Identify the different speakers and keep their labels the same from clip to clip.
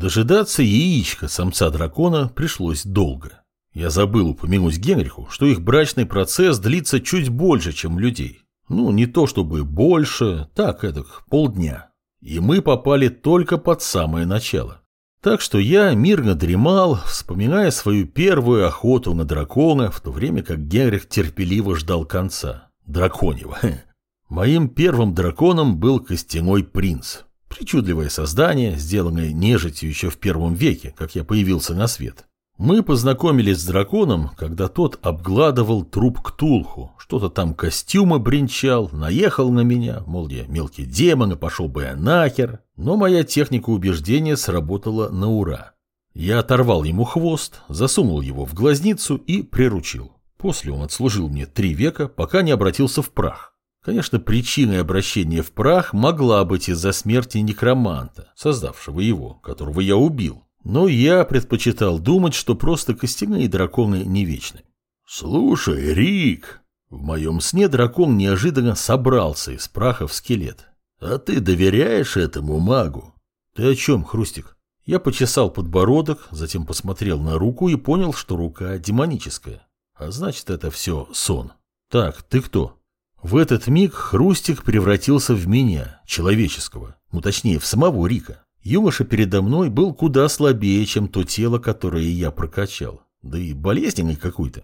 Speaker 1: Дожидаться яичка самца дракона пришлось долго. Я забыл упомянуть Генриху, что их брачный процесс длится чуть больше, чем людей. Ну, не то чтобы больше, так, эдак, полдня. И мы попали только под самое начало. Так что я мирно дремал, вспоминая свою первую охоту на дракона, в то время как Генрих терпеливо ждал конца. Драконьего. Моим первым драконом был костяной принц. Причудливое создание, сделанное нежитью еще в первом веке, как я появился на свет. Мы познакомились с драконом, когда тот обгладывал труп Ктулху, что-то там костюмы бренчал, наехал на меня, мол, я мелкий демон и пошел бы я нахер, но моя техника убеждения сработала на ура. Я оторвал ему хвост, засунул его в глазницу и приручил. После он отслужил мне три века, пока не обратился в прах. Конечно, причиной обращения в прах могла быть из-за смерти некроманта, создавшего его, которого я убил. Но я предпочитал думать, что просто костяные драконы не вечны. «Слушай, Рик!» В моем сне дракон неожиданно собрался из праха в скелет. «А ты доверяешь этому магу?» «Ты о чем, Хрустик?» Я почесал подбородок, затем посмотрел на руку и понял, что рука демоническая. А значит, это все сон. «Так, ты кто?» В этот миг Хрустик превратился в меня, человеческого, ну точнее в самого Рика. Юноша передо мной был куда слабее, чем то тело, которое я прокачал. Да и болезненный какой-то.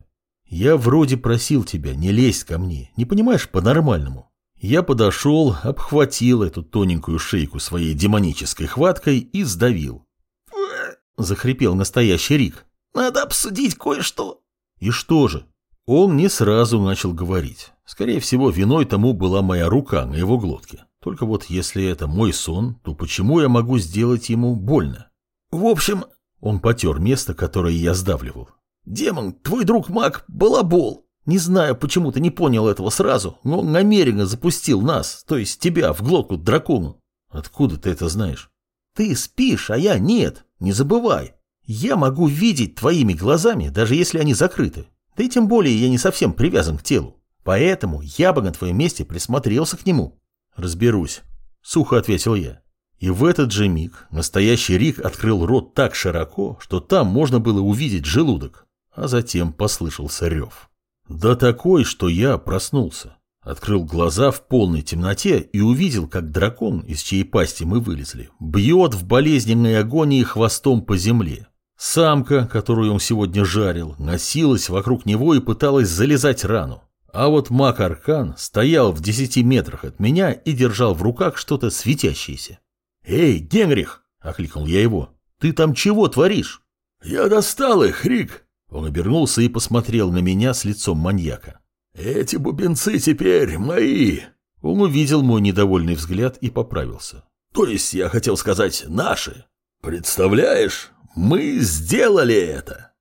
Speaker 1: Я вроде просил тебя не лезть ко мне, не понимаешь, по-нормальному. Я подошел, обхватил эту тоненькую шейку своей демонической хваткой и сдавил. Захрипел настоящий Рик.
Speaker 2: «Надо обсудить кое-что».
Speaker 1: «И что же?» Он не сразу начал говорить. Скорее всего, виной тому была моя рука на его глотке. Только вот если это мой сон, то почему я могу сделать ему больно?
Speaker 2: В общем,
Speaker 1: он потер место, которое я сдавливал.
Speaker 2: Демон, твой друг маг балабол. Не знаю, почему ты не понял этого сразу, но он намеренно запустил нас, то есть тебя, в глотку дракону.
Speaker 1: Откуда ты это знаешь?
Speaker 2: Ты спишь, а я нет. Не забывай. Я могу видеть твоими глазами, даже если они закрыты. Да и тем более я не совсем привязан к телу. Поэтому я бы на твоем месте присмотрелся к нему.
Speaker 1: Разберусь, сухо ответил я. И в этот же миг настоящий Рик открыл рот так широко, что там можно было увидеть желудок, а затем послышался рев. Да такой, что я проснулся. Открыл глаза в полной темноте и увидел, как дракон, из чьей пасти мы вылезли, бьет в болезненной агонии хвостом по земле. Самка, которую он сегодня жарил, носилась вокруг него и пыталась залезать рану. А вот маг Аркан стоял в десяти метрах от меня и держал в руках что-то светящееся. «Эй, Генрих!» — окликнул я его. «Ты там чего творишь?»
Speaker 3: «Я достал их, Рик!»
Speaker 1: Он обернулся и посмотрел на меня с лицом маньяка.
Speaker 3: «Эти бубенцы теперь мои!»
Speaker 1: Он увидел мой недовольный взгляд и поправился.
Speaker 3: «То есть, я хотел сказать, наши!» «Представляешь, мы сделали это!»